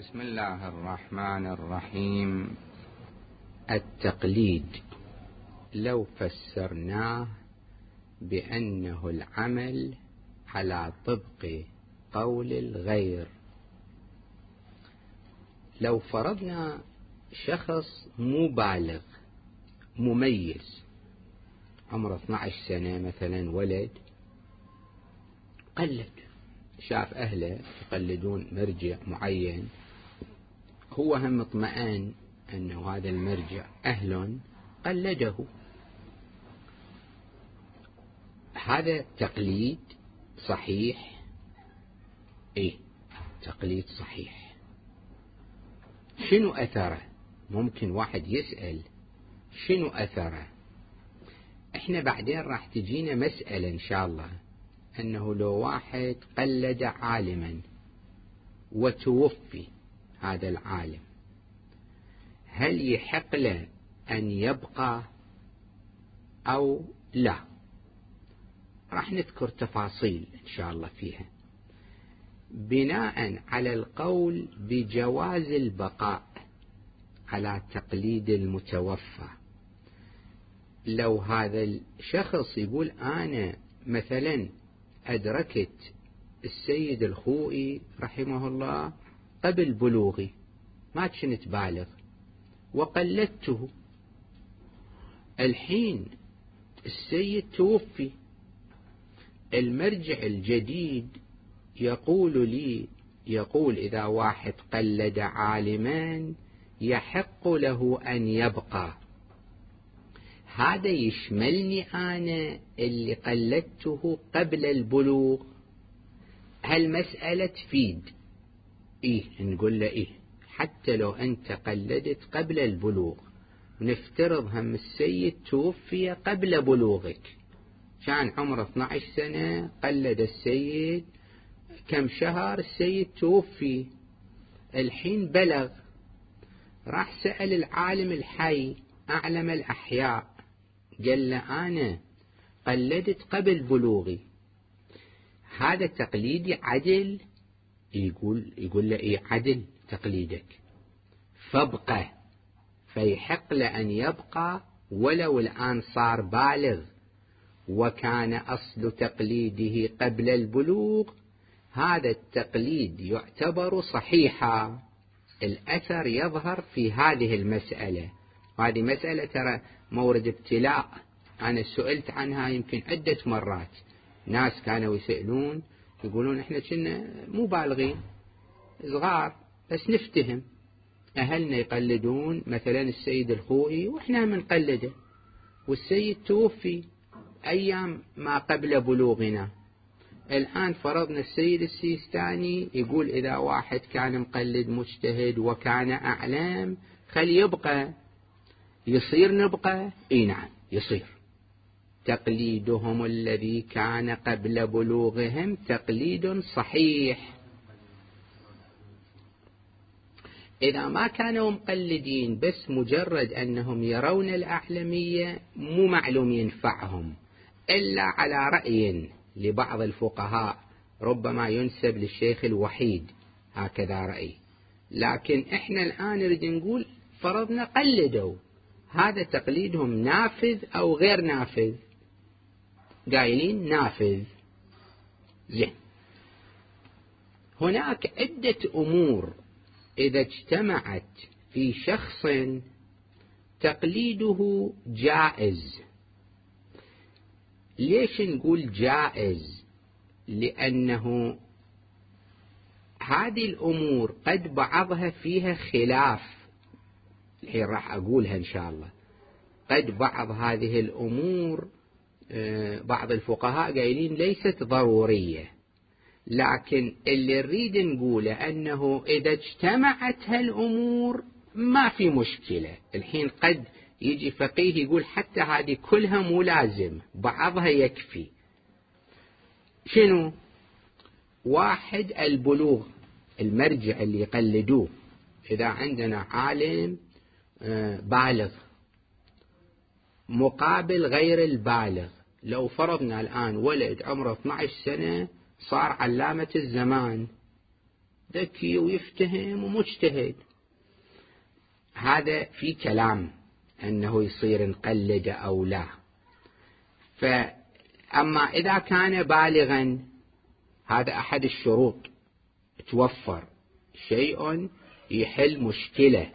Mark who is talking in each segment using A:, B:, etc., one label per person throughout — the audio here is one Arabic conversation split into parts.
A: بسم الله الرحمن الرحيم. التقليد. لو فسرناه بأنه العمل على طبق قول الغير. لو فرضنا شخص مو بالغ مميز عمره 12 سنة مثلا ولد قلد شاف أهله يقلدون مرجع معين هو هم اطمئن أنه هذا المرجع أهل قلده. هذا تقليد صحيح؟ إيه تقليد صحيح. شنو أثره؟ ممكن واحد يسأل. شنو أثره؟ إحنا بعدين راح تجينا مسألة إن شاء الله أنه لو واحد قلد عالما وتوفي هذا العالم. هل يحق له أن يبقى أو لا؟ راح نذكر تفاصيل إن شاء الله فيها. بناء على القول بجواز البقاء على تقليد المتوفى. لو هذا الشخص يقول أنا مثلا أدركت السيد الخوئي رحمه الله قبل بلوغي ما كنت بالغ. وقلدته. الحين السيد توفي. المرجع الجديد يقول لي يقول إذا واحد قلد عالما يحق له أن يبقى. هذا يشملني أنا اللي قلدته قبل البلوغ. هالمسألة تفيد. إيه نقول له إيه. حتى لو أنت قلدت قبل البلوغ نفترض هم السيد توفي قبل بلوغك. كان عمره 12 سنة قلد السيد كم شهر؟ السيد توفي. الحين بلغ. راح سأل العالم الحي أعلم الأحياء. قال له أنا قلدت قبل بلوغي. هذا تقليدي عدل يقول يقول له إيه عدل تقليدك. فابقى فيحق له أن يبقى ولو الآن صار بالغ وكان أصل تقليده قبل البلوغ. هذا التقليد يعتبر صحيحا. الأثر يظهر في هذه المسألة. وهذه مسألة ترى مورد ابتلاء. أنا سئلت عنها يمكن عدة مرات. ناس كانوا يسألون يقولون إحنا كنا مو بالغين صغار بس نفتهم. أهلنا يقلدون مثلا السيد الخوئي وإحنا منقلده. والسيد توفي أيام ما قبل بلوغنا. الآن فرضنا السيد السيستاني يقول إذا واحد كان مقلد مجتهد وكان أعلم خل يبقى. يصير نبقى؟ إي نعم يصير. تقليدهم الذي كان قبل بلوغهم تقليد صحيح. إذا ما كانوا مقلدين بس مجرد أنهم يرون الأعلمية مو معلوم ينفعهم إلا على رأي لبعض الفقهاء ربما ينسب للشيخ الوحيد هكذا رأي. لكن إحنا الآن نريد نقول فرضنا قلدوا هذا تقليدهم نافذ أو غير نافذ؟ قايلين نافذ. زين. هناك عدة أمور إذا اجتمعت في شخص تقليده جائز. ليش نقول جائز؟ لأنه هذه الأمور قد بعضها فيها خلاف. الحين راح أقولها إن شاء الله. قد بعض هذه الأمور بعض الفقهاء قايلين ليست ضرورية. لكن اللي نريد نقوله أنه إذا اجتمعت هالأمور ما في مشكلة. الحين قد يجي فقيه يقول حتى هذه كلها مو لازم بعضها يكفي. شنو؟ واحد البلوغ المرجع اللي يقلدوه. إذا عندنا عالم آه، بالغ مقابل غير البالغ. لو فرضنا الآن ولد عمره 12 سنة صار علامة الزمان. ذكي ويفتهم ومجتهد. هذا في كلام أنه يصير نقلد أو لا. فأما إذا كان بالغا هذا أحد الشروط. توفر شيء يحل مشكلة.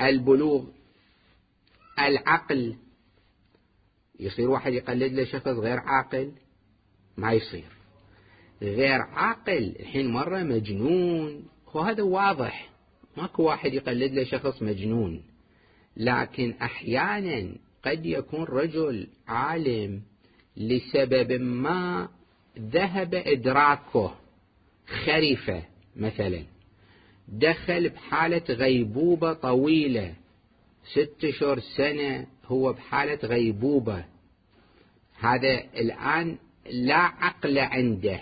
A: البلوغ العقل يصير واحد يقلد له شخص غير عاقل؟ ما يصير. غير عاقل الحين مرة مجنون. وهذا واضح. ماكو واحد يقلد له شخص مجنون. لكن أحيانا قد يكون رجل عالم لسبب ما ذهب إدراكه خرفة مثلا. دخل بحالة غيبوبة طويلة. ست شهور سنة هو بحالة غيبوبة. هذا الآن لا عقل عنده.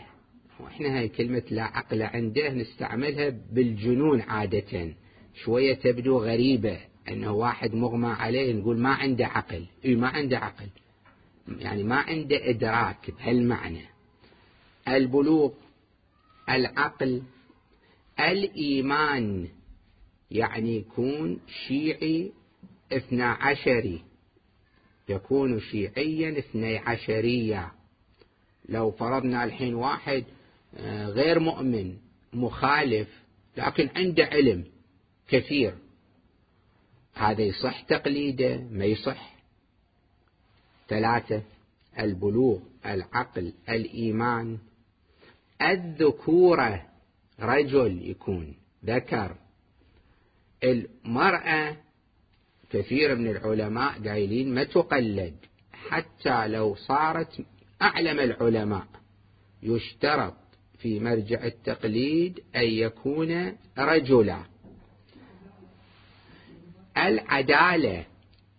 A: وإحنا هاي كلمة لا عقل عنده نستعملها بالجنون عادة. شوية تبدو غريبة إنه واحد مغمى عليه نقول ما عنده عقل. إي ما عنده عقل. يعني ما عنده إدراك بهالمعنى. البلوغ العقل الإيمان. يعني يكون شيعي اثنى عشري. يكون شيعيا اثني عشريا لو فرضنا الحين واحد آه، غير مؤمن مخالف لكن عنده علم كثير هذا يصح تقليده؟ ما يصح. ثلاثة البلوغ العقل الإيمان. الذكورة رجل يكون ذكر. المرأة كثير من العلماء قايلين ما تقلد حتى لو صارت أعلم العلماء يشترط في مرجع التقليد أن يكون رجلا. العدالة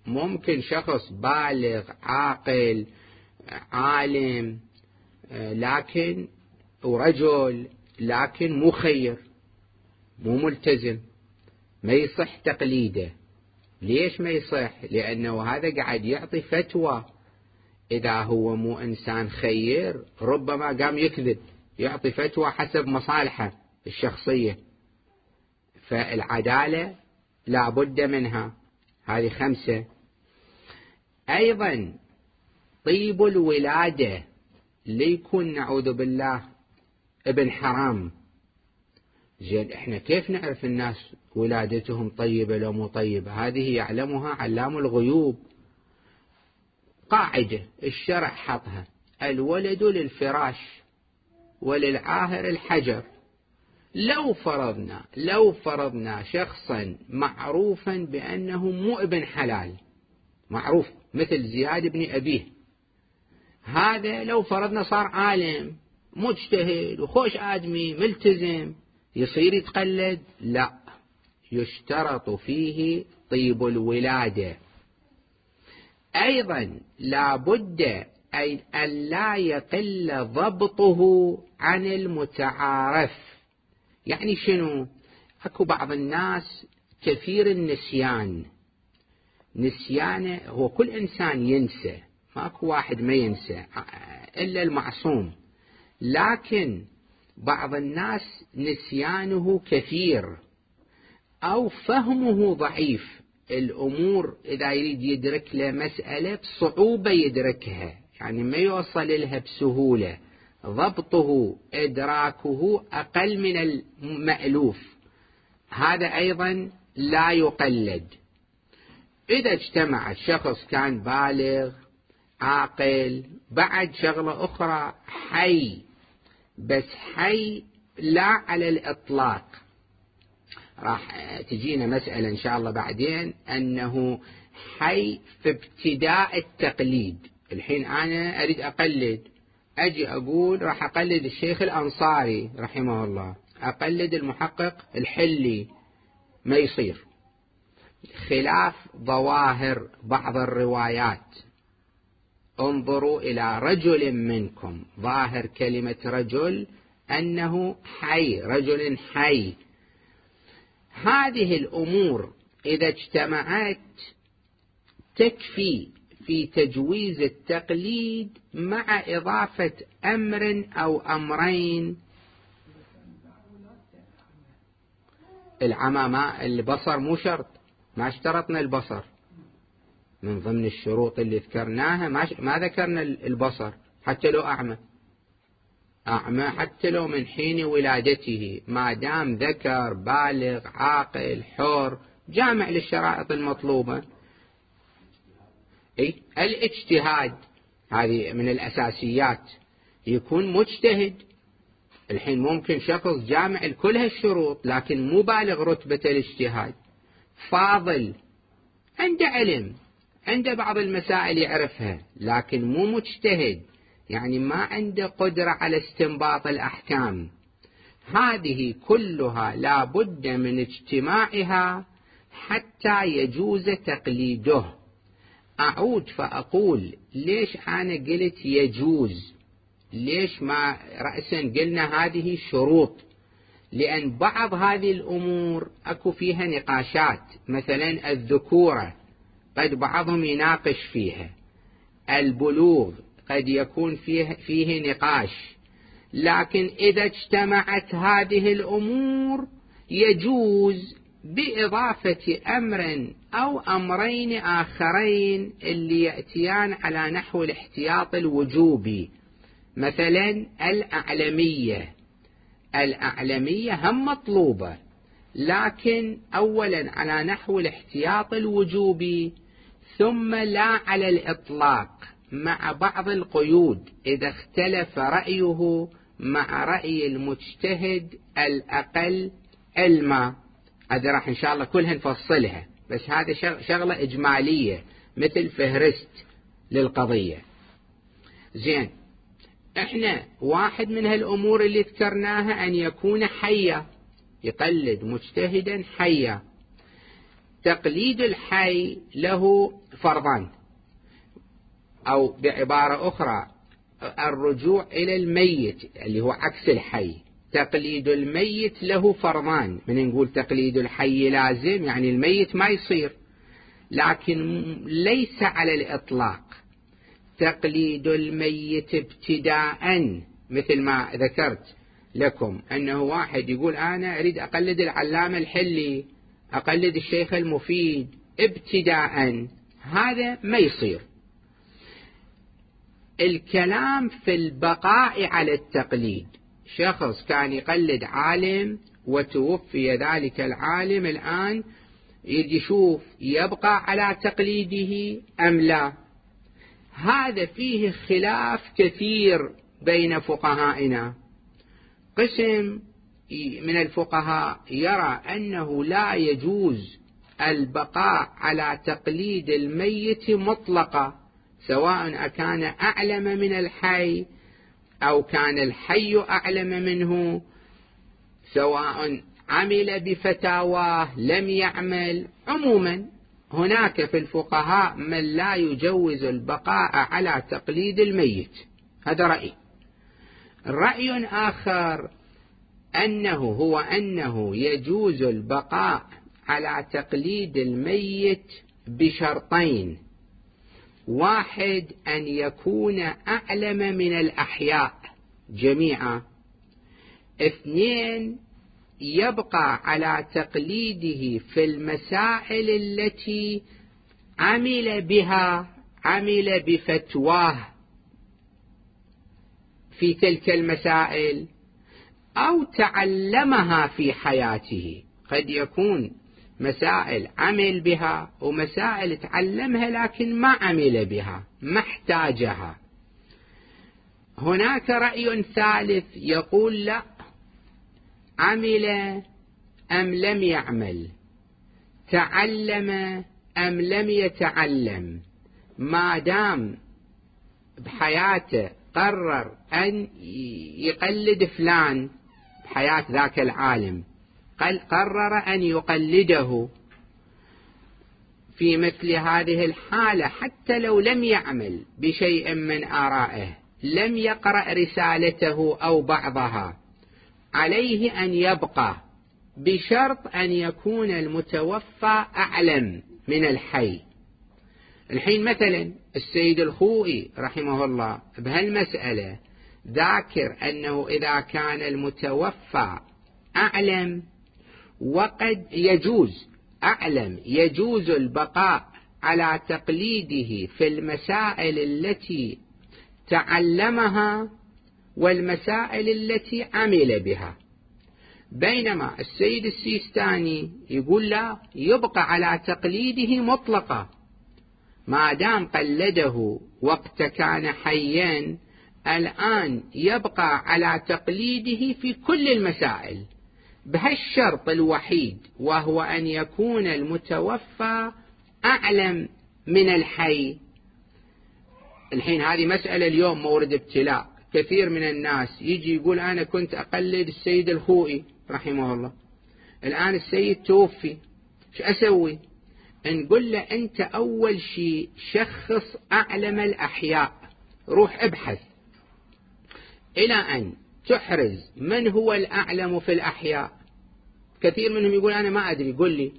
A: ممكن شخص بالغ عاقل عالم لكن ورجل لكن مو خير مو ملتزم ما يصح تقليده. ليش ما يصح؟ لأنه هذا قاعد يعطي فتوى. إذا هو مو إنسان خير ربما قام يكذب يعطي فتوى حسب مصالحه الشخصية. فالعدالة لا بد منها. هذه خمسة. أيضا طيب الولادة ليكون نعوذ بالله ابن حرام. زين إحنا كيف نعرف الناس ولادتهم طيبة لو مو طيبة؟ هذه يعلمها علام الغيوب. قاعدة الشرع حطها. الولد للفراش وللعاهر الحجر. لو فرضنا لو فرضنا شخصا معروفا بأنه مو ابن حلال معروف مثل زياد بن أبيه هذا لو فرضنا صار عالم مجتهد وخوش آدمي ملتزم يصير يتقلد؟ لا. يشترط فيه طيب الولادة. أيضا لا بد أن لا يقل ضبطه عن المتعارف. يعني شنو؟ أكو بعض الناس كثير النسيان. نسيانه هو كل إنسان ينسى ماكو واحد ما ينسى إلا المعصوم. لكن بعض الناس نسيانه كثير أو فهمه ضعيف. الأمور إذا يريد يدرك له مسألة بصعوبة يدركها يعني ما يوصل لها بسهولة. ضبطه إدراكه أقل من المألوف. هذا أيضا لا يقلد. إذا اجتمع الشخص كان بالغ عاقل بعد شغلة أخرى حي. بس حي لا على الإطلاق. راح تجينا مسألة إن شاء الله بعدين أنه حي في ابتداء التقليد. الحين أنا أريد أقلد. أجي أقول راح أقلد الشيخ الأنصاري رحمه الله. أقلد المحقق الحلي. ما يصير. خلاف ظواهر بعض الروايات. انظروا إلى رجل منكم. ظاهر كلمة رجل أنه حي رجل حي. هذه الأمور إذا اجتمعت تكفي في تجويز التقليد مع إضافة أمر أو أمرين. العمى ما البصر مو شرط. ما اشترطنا البصر. من ضمن الشروط اللي ذكرناها ما, ما ذكرنا البصر حتى لو أعمى. أعمى حتى لو من حين ولادته. ما دام ذكر بالغ عاقل حر جامع للشرائط المطلوبة. أي الاجتهاد هذه من الأساسيات. يكون مجتهد. الحين ممكن شخص جامع لكل هالشروط لكن مو بالغ رتبة الاجتهاد. فاضل عنده علم عنده بعض المسائل يعرفها لكن مو مجتهد. يعني ما عنده قدرة على استنباط الأحكام. هذه كلها لا بد من اجتماعها حتى يجوز تقليده. أعود فأقول ليش أنا قلت يجوز؟ ليش ما رأسا قلنا هذه شروط؟ لأن بعض هذه الأمور أكو فيها نقاشات مثلا الذكورة قد بعضهم يناقش فيها. البلوغ قد يكون فيه, فيه نقاش. لكن إذا اجتمعت هذه الأمور يجوز بإضافة أمر أو أمرين آخرين اللي يأتيان على نحو الاحتياط الوجوبي. مثلا الأعلمية. الأعلمية هم مطلوبة لكن أولا على نحو الاحتياط الوجوبي ثم لا على الإطلاق. مع بعض القيود إذا اختلف رأيه مع رأي المجتهد الأقل علما. هذا راح إن شاء الله كلها نفصلها بس هذا شغلة إجمالية مثل فهرست للقضية. زين. إحنا واحد من هالأمور اللي ذكرناها أن يكون حيا يقلد مجتهدا حيا. تقليد الحي له فرضان أو بعبارة أخرى الرجوع إلى الميت اللي هو عكس الحي. تقليد الميت له فرضان من نقول تقليد الحي لازم يعني الميت ما يصير. لكن ليس على الإطلاق. تقليد الميت ابتداء. مثل ما ذكرت لكم أنه واحد يقول أنا أريد أقلد العلامة الحلي أقلد الشيخ المفيد ابتداء. هذا ما يصير. الكلام في البقاء على التقليد. شخص كان يقلد عالم وتوفي ذلك العالم الآن يشوف يبقى على تقليده أم لا. هذا فيه خلاف كثير بين فقهائنا. قسم من الفقهاء يرى أنه لا يجوز البقاء على تقليد الميت مطلقا. سواء أكان أعلم من الحي أو كان الحي أعلم منه سواء عمل بفتاواه لم يعمل. عموما هناك في الفقهاء من لا يجوز البقاء على تقليد الميت. هذا رأي. رأي آخر أنه هو أنه يجوز البقاء على تقليد الميت بشرطين. واحد أن يكون أعلم من الأحياء جميعا. اثنين يبقى على تقليده في المسائل التي عمل بها عمل بفتواه في تلك المسائل أو تعلمها في حياته. قد يكون مسائل عمل بها ومسائل تعلمها لكن ما عمل بها ما احتاجها. هناك رأي ثالث يقول لا عمل أم لم يعمل؟ تعلم أم لم يتعلم؟ ما دام بحياته قرر أن يقلد فلان بحياة ذاك العالم قرر أن يقلده في مثل هذه الحالة حتى لو لم يعمل بشيء من آرائه لم يقرأ رسالته أو بعضها. عليه أن يبقى بشرط أن يكون المتوفى أعلم من الحي. الحين مثلا السيد الخوئي رحمه الله بهالمسألة ذاكر أنه إذا كان المتوفى أعلم وقد يجوز أعلم يجوز البقاء على تقليده في المسائل التي تعلمها والمسائل التي عمل بها. بينما السيد السيستاني يقول لا يبقى على تقليده مطلقا. ما دام قلده وقت كان حيا الآن يبقى على تقليده في كل المسائل. بهالشرط الوحيد وهو أن يكون المتوفى أعلم من الحي. الحين هذه مسألة اليوم مورد ابتلاء. كثير من الناس يجي يقول أنا كنت أقلد السيد الخوئي رحمه الله. الآن السيد توفي شو أسوي؟ نقول له أنت أول شيء شخص أعلم الأحياء روح ابحث. إلى أن تحرز. من هو الأعلم في الأحياء؟ كثير منهم يقول أنا ما أدري. قل لي.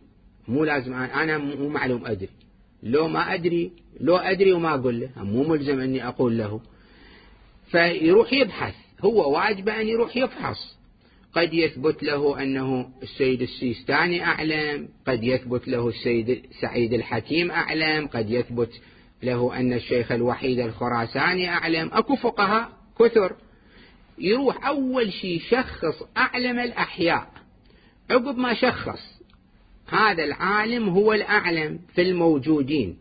A: مو لازم. أنا مو معلوم أدري. لو ما أدري لو أدري وما أقول له. مو ملزم أني أقول له. فيروح يبحث. هو واجب أن يروح يفحص قد يثبت له أنه السيد السيستاني أعلم. قد يثبت له السيد سعيد الحكيم أعلم. قد يثبت له أن الشيخ الوحيد الخراساني أعلم. أكو فقهاء كثر. يروح أول شيء شخص أعلم الأحياء. عقب ما شخص هذا العالم هو الأعلم في الموجودين.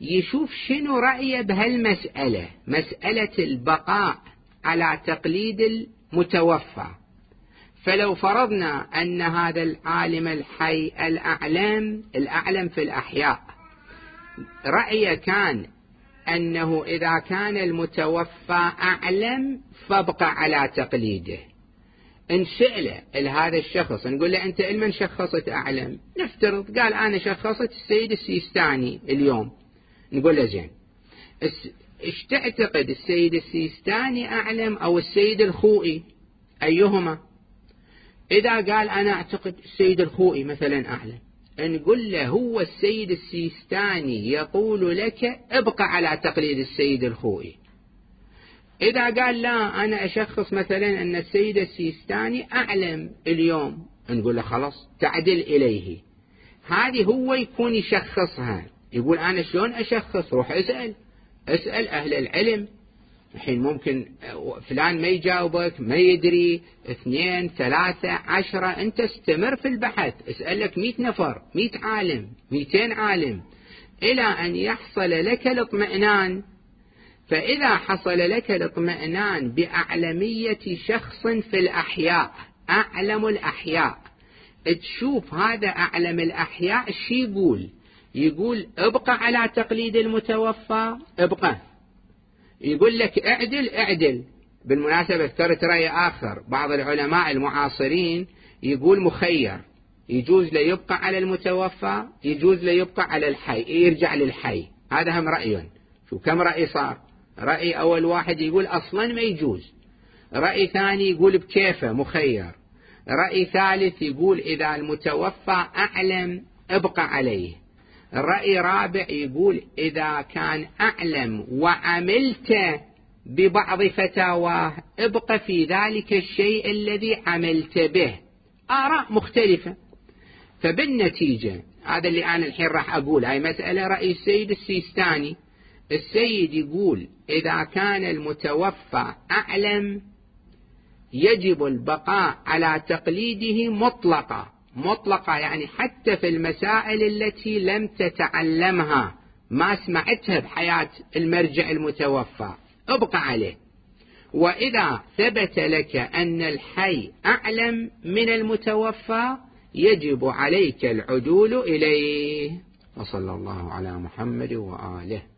A: يشوف شنو رأيه بهالمسألة مسألة البقاء على تقليد المتوفى. فلو فرضنا أن هذا العالم الحي الأعلم الأعلم في الأحياء رأيه كان أنه إذا كان المتوفى أعلم فابقى على تقليده. إن سئل هذا الشخص نقول له أنت لمن شخصت أعلم؟ نفترض قال أنا شخصت السيد السيستاني اليوم. نقول له زين. إيش تعتقد السيد السيستاني أعلم أو السيد الخوئي؟ أيهما؟ إذا قال أنا أعتقد السيد الخوئي مثلا أعلم. نقول له هو السيد السيستاني يقول لك ابقى على تقليد السيد الخوئي. إذا قال لا أنا أشخص مثلا أن السيد السيستاني أعلم اليوم. نقول له خلاص تعدل إليه. هذه هو يكون يشخصها. يقول أنا شلون أشخص؟ روح اسأل. اسأل أهل العلم. الحين ممكن فلان ما يجاوبك ما يدري اثنين ثلاثة عشرة أنت استمر في البحث. اسأل لك مئة نفر مئة عالم مئتين عالم. إلى أن يحصل لك الاطمئنان. فإذا حصل لك الاطمئنان بأعلمية شخص في الأحياء أعلم الأحياء. تشوف هذا أعلم الأحياء شي يقول؟ يقول ابقى على تقليد المتوفى ابقى. يقول لك اعدل اعدل. بالمناسبة ذكرت رأي آخر بعض العلماء المعاصرين يقول مخير. يجوز له يبقى على المتوفى يجوز له يبقى على الحي يرجع للحي. هذا هم رأي شو كم رأي صار؟ رأي أول واحد يقول أصلا ما يجوز. رأي ثاني يقول بكيفه مخير. رأي ثالث يقول إذا المتوفى أعلم أبقى عليه. رأي رابع يقول إذا كان أعلم وعملت ببعض فتاواه ابق في ذلك الشيء الذي عملت به. آراء مختلفة. فبالنتيجة هذا اللي أنا الحين راح أقول هاي مسألة رأي السيد السيستاني. السيد يقول إذا كان المتوفى أعلم يجب البقاء على تقليده مطلقا. مطلقة يعني حتى في المسائل التي لم تتعلمها. ما سمعتها بحياة المرجع المتوفى. ابقى عليه. وإذا ثبت لك أن الحي أعلم من المتوفى يجب عليك العدول إليه. وصلى الله على محمد وآله.